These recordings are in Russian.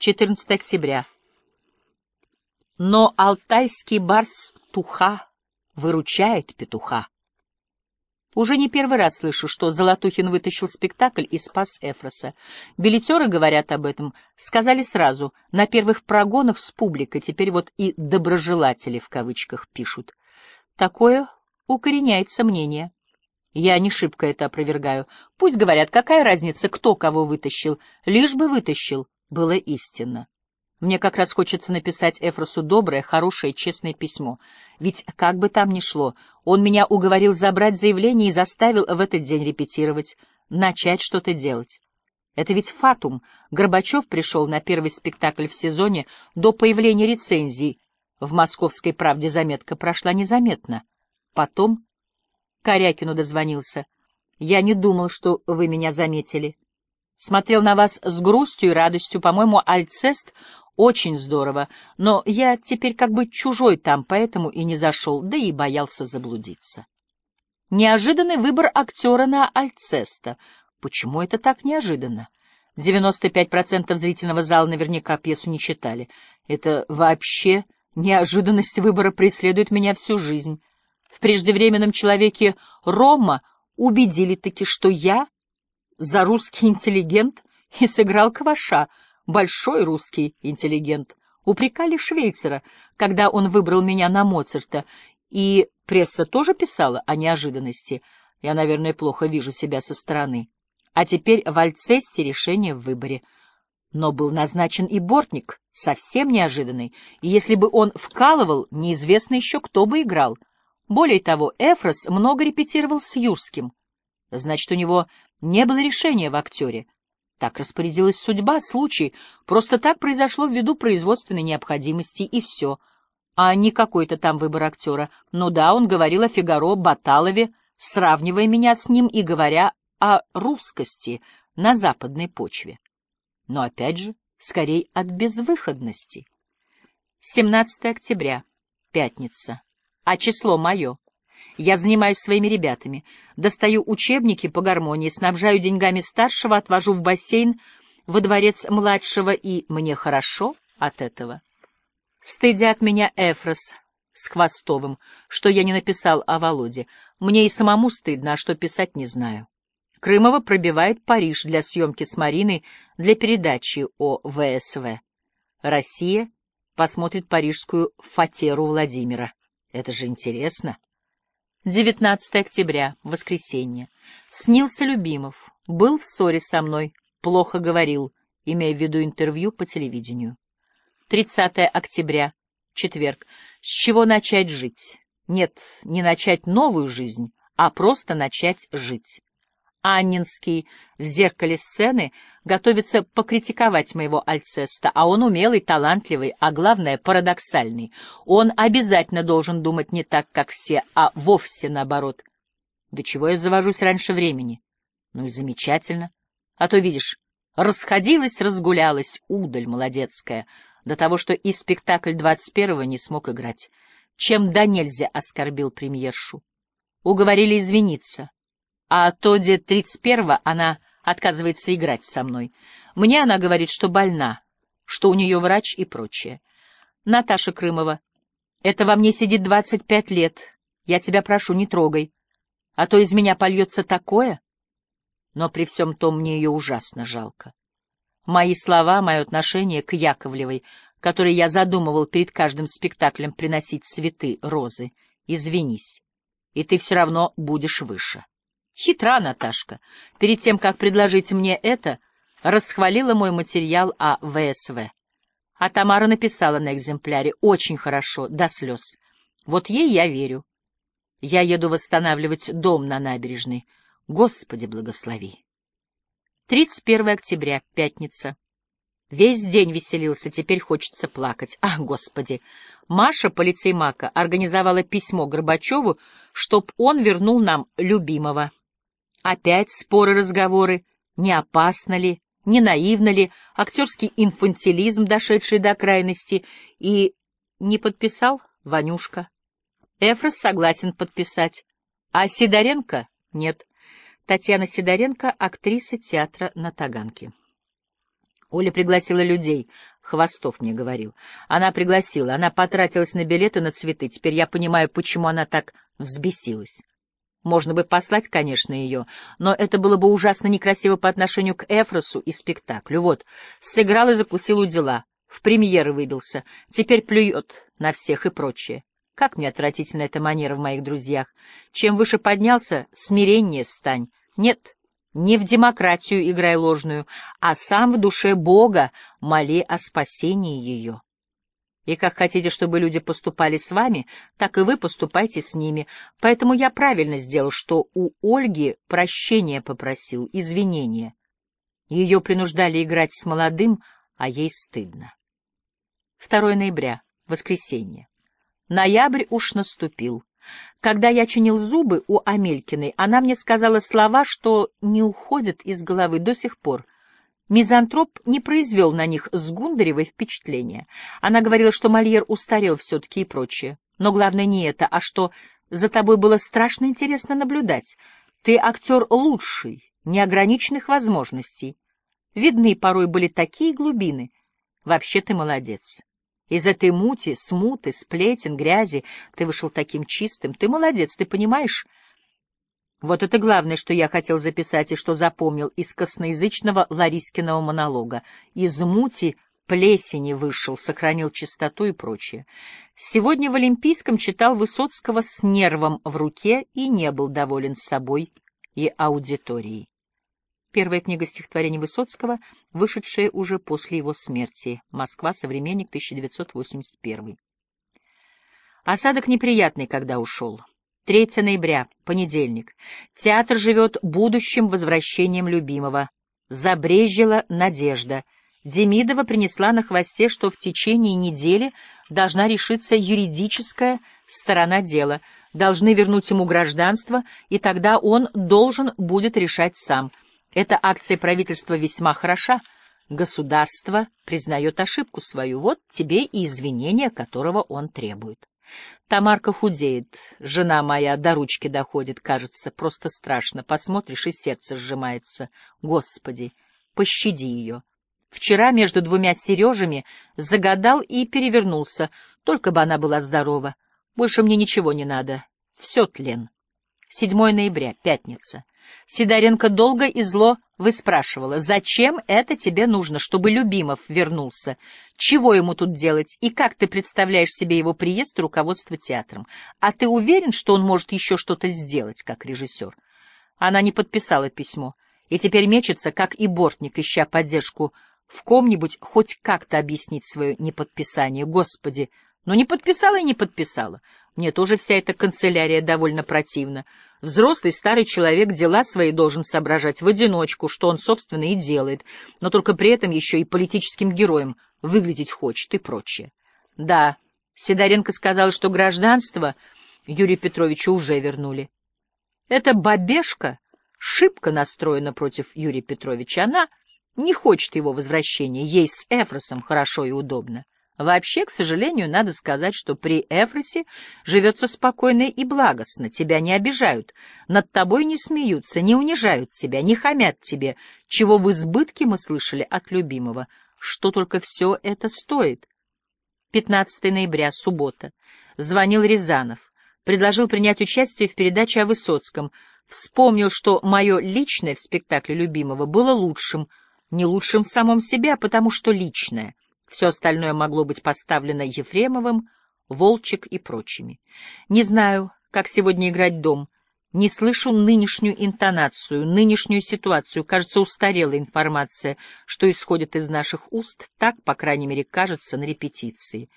14 октября. Но алтайский барс Туха выручает петуха. Уже не первый раз слышу, что Золотухин вытащил спектакль и спас Эфроса. Билетеры говорят об этом, сказали сразу, на первых прогонах с публикой, теперь вот и «доброжелатели» в кавычках пишут. Такое укореняет сомнение. Я не шибко это опровергаю. Пусть говорят, какая разница, кто кого вытащил, лишь бы вытащил, было истинно. Мне как раз хочется написать Эфросу доброе, хорошее, честное письмо. Ведь как бы там ни шло, он меня уговорил забрать заявление и заставил в этот день репетировать, начать что-то делать. Это ведь фатум. Горбачев пришел на первый спектакль в сезоне до появления рецензий. В «Московской правде» заметка прошла незаметно. Потом Корякину дозвонился. «Я не думал, что вы меня заметили. Смотрел на вас с грустью и радостью. По-моему, Альцест очень здорово, но я теперь как бы чужой там, поэтому и не зашел, да и боялся заблудиться. Неожиданный выбор актера на Альцеста. Почему это так неожиданно? 95% зрительного зала наверняка пьесу не читали. Это вообще неожиданность выбора преследует меня всю жизнь. В преждевременном человеке Рома убедили таки, что я за русский интеллигент и сыграл кваша — большой русский интеллигент. Упрекали Швейцера, когда он выбрал меня на Моцарта, и пресса тоже писала о неожиданности. Я, наверное, плохо вижу себя со стороны. А теперь в Альцесте решение в выборе. Но был назначен и Бортник, совсем неожиданный, и если бы он вкалывал, неизвестно еще, кто бы играл. Более того, Эфрос много репетировал с Юрским. Значит, у него не было решения в актере. Так распорядилась судьба, случай. Просто так произошло ввиду производственной необходимости, и все. А не какой-то там выбор актера. Ну да, он говорил о Фигаро Баталове, сравнивая меня с ним и говоря о русскости на западной почве. Но опять же, скорее от безвыходности. 17 октября, пятница. А число мое. Я занимаюсь своими ребятами, достаю учебники по гармонии, снабжаю деньгами старшего, отвожу в бассейн во дворец младшего, и мне хорошо от этого. Стыдят меня Эфрос с Хвостовым, что я не написал о Володе. Мне и самому стыдно, а что писать не знаю. Крымова пробивает Париж для съемки с Мариной для передачи о ВСВ. Россия посмотрит парижскую фатеру Владимира. Это же интересно. 19 октября, воскресенье. Снился Любимов. Был в ссоре со мной, плохо говорил, имея в виду интервью по телевидению. 30 октября, четверг. С чего начать жить? Нет, не начать новую жизнь, а просто начать жить. Аннинский в зеркале сцены готовится покритиковать моего Альцеста, а он умелый, талантливый, а главное, парадоксальный. Он обязательно должен думать не так, как все, а вовсе наоборот. До чего я завожусь раньше времени? Ну и замечательно. А то, видишь, расходилась, разгулялась, удаль молодецкая, до того, что и спектакль двадцать первого не смог играть, чем до нельзя оскорбил премьершу. Уговорили извиниться а то где 31-го она отказывается играть со мной. Мне она говорит, что больна, что у нее врач и прочее. Наташа Крымова. Это во мне сидит 25 лет. Я тебя прошу, не трогай. А то из меня польется такое. Но при всем том мне ее ужасно жалко. Мои слова, мое отношение к Яковлевой, которой я задумывал перед каждым спектаклем приносить цветы, розы, извинись, и ты все равно будешь выше. Хитра Наташка. Перед тем, как предложить мне это, расхвалила мой материал о ВСВ. А Тамара написала на экземпляре «Очень хорошо, до слез». Вот ей я верю. Я еду восстанавливать дом на набережной. Господи, благослови. 31 октября, пятница. Весь день веселился, теперь хочется плакать. Ах, Господи! Маша, полицеймака, организовала письмо Горбачеву, чтоб он вернул нам любимого. Опять споры, разговоры, не опасно ли, не наивно ли, актерский инфантилизм, дошедший до крайности, и не подписал Ванюшка. Эфрос согласен подписать, а Сидоренко — нет. Татьяна Сидоренко — актриса театра на Таганке. Оля пригласила людей. Хвостов мне говорил. Она пригласила, она потратилась на билеты, на цветы. Теперь я понимаю, почему она так взбесилась. Можно бы послать, конечно, ее, но это было бы ужасно некрасиво по отношению к Эфросу и спектаклю. Вот, сыграл и закусил у дела, в премьеры выбился, теперь плюет на всех и прочее. Как мне отвратительна эта манера в моих друзьях. Чем выше поднялся, смирение стань. Нет, не в демократию играй ложную, а сам в душе Бога моли о спасении ее. И как хотите, чтобы люди поступали с вами, так и вы поступайте с ними. Поэтому я правильно сделал, что у Ольги прощения попросил, извинения. Ее принуждали играть с молодым, а ей стыдно. 2 ноября, воскресенье. Ноябрь уж наступил. Когда я чинил зубы у Амелькиной, она мне сказала слова, что не уходят из головы до сих пор. Мизантроп не произвел на них с Гундаревой впечатления. Она говорила, что Мольер устарел все-таки и прочее. Но главное не это, а что за тобой было страшно интересно наблюдать. Ты актер лучший, неограниченных возможностей. Видны порой были такие глубины. Вообще ты молодец. Из этой мути, смуты, сплетен, грязи ты вышел таким чистым. Ты молодец, ты понимаешь? Вот это главное, что я хотел записать и что запомнил из косноязычного Ларискиного монолога. Из мути плесени вышел, сохранил чистоту и прочее. Сегодня в Олимпийском читал Высоцкого с нервом в руке и не был доволен собой и аудиторией. Первая книга стихотворений Высоцкого, вышедшая уже после его смерти. Москва, современник, 1981. Осадок неприятный, когда ушел. 3 ноября, понедельник. Театр живет будущим возвращением любимого. Забрежила надежда. Демидова принесла на хвосте, что в течение недели должна решиться юридическая сторона дела. Должны вернуть ему гражданство, и тогда он должен будет решать сам. Эта акция правительства весьма хороша. Государство признает ошибку свою. Вот тебе и извинения, которого он требует. Тамарка худеет, жена моя до ручки доходит, кажется, просто страшно. Посмотришь, и сердце сжимается. Господи, пощади ее. Вчера между двумя Сережами загадал и перевернулся, только бы она была здорова. Больше мне ничего не надо. Все тлен. 7 ноября, пятница. Сидоренко долго и зло выспрашивала, зачем это тебе нужно, чтобы Любимов вернулся, чего ему тут делать и как ты представляешь себе его приезд и руководство театром. А ты уверен, что он может еще что-то сделать, как режиссер? Она не подписала письмо и теперь мечется, как и Бортник, ища поддержку в ком-нибудь хоть как-то объяснить свое неподписание. Господи, ну не подписала и не подписала. Мне тоже вся эта канцелярия довольно противна. Взрослый старый человек дела свои должен соображать в одиночку, что он, собственно, и делает, но только при этом еще и политическим героем выглядеть хочет и прочее. Да, Сидоренко сказал, что гражданство Юрию Петровичу уже вернули. Эта бабешка шибко настроена против Юрия Петровича. Она не хочет его возвращения, ей с Эфросом хорошо и удобно. Вообще, к сожалению, надо сказать, что при Эфросе живется спокойно и благостно, тебя не обижают, над тобой не смеются, не унижают тебя, не хамят тебе, чего в избытке мы слышали от любимого, что только все это стоит. 15 ноября, суббота. Звонил Рязанов, предложил принять участие в передаче о Высоцком, вспомнил, что мое личное в спектакле любимого было лучшим, не лучшим в самом себе, а потому что личное — все остальное могло быть поставлено Ефремовым, Волчек и прочими. Не знаю, как сегодня играть дом. Не слышу нынешнюю интонацию, нынешнюю ситуацию. Кажется, устарела информация, что исходит из наших уст, так, по крайней мере, кажется на репетиции.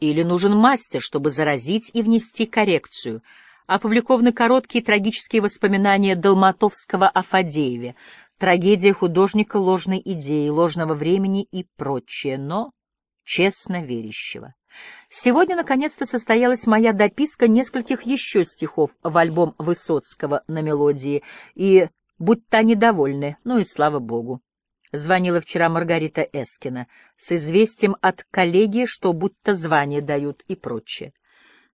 Или нужен мастер, чтобы заразить и внести коррекцию. Опубликованы короткие трагические воспоминания Долматовского о Фадееве, трагедия художника ложной идеи, ложного времени и прочее, но честно верящего. Сегодня, наконец-то, состоялась моя дописка нескольких еще стихов в альбом Высоцкого на мелодии, и будь то недовольны, ну и слава богу. Звонила вчера Маргарита Эскина с известием от коллеги, что будто звание дают и прочее.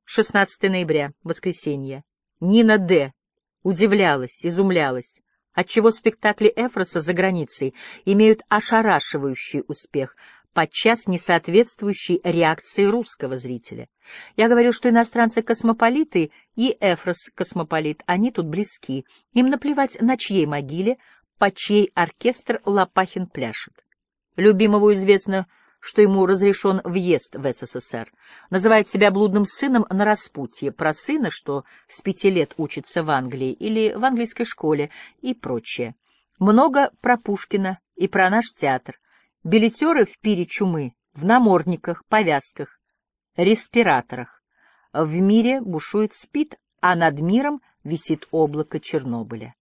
16 ноября, воскресенье. Нина Д. удивлялась, изумлялась. отчего спектакли Эфроса за границей имеют ошарашивающий успех, подчас не соответствующий реакции русского зрителя. Я говорил, что иностранцы космополиты и Эфрос космополит, они тут близки. Им наплевать, на чьей могиле, по чьей оркестр Лопахин пляшет. Любимову известно, что ему разрешен въезд в СССР. Называет себя блудным сыном на распутье, про сына, что с пяти лет учится в Англии или в английской школе и прочее. Много про Пушкина и про наш театр. Билетеры в пире чумы, в намордниках, повязках, респираторах. В мире бушует спит, а над миром висит облако Чернобыля.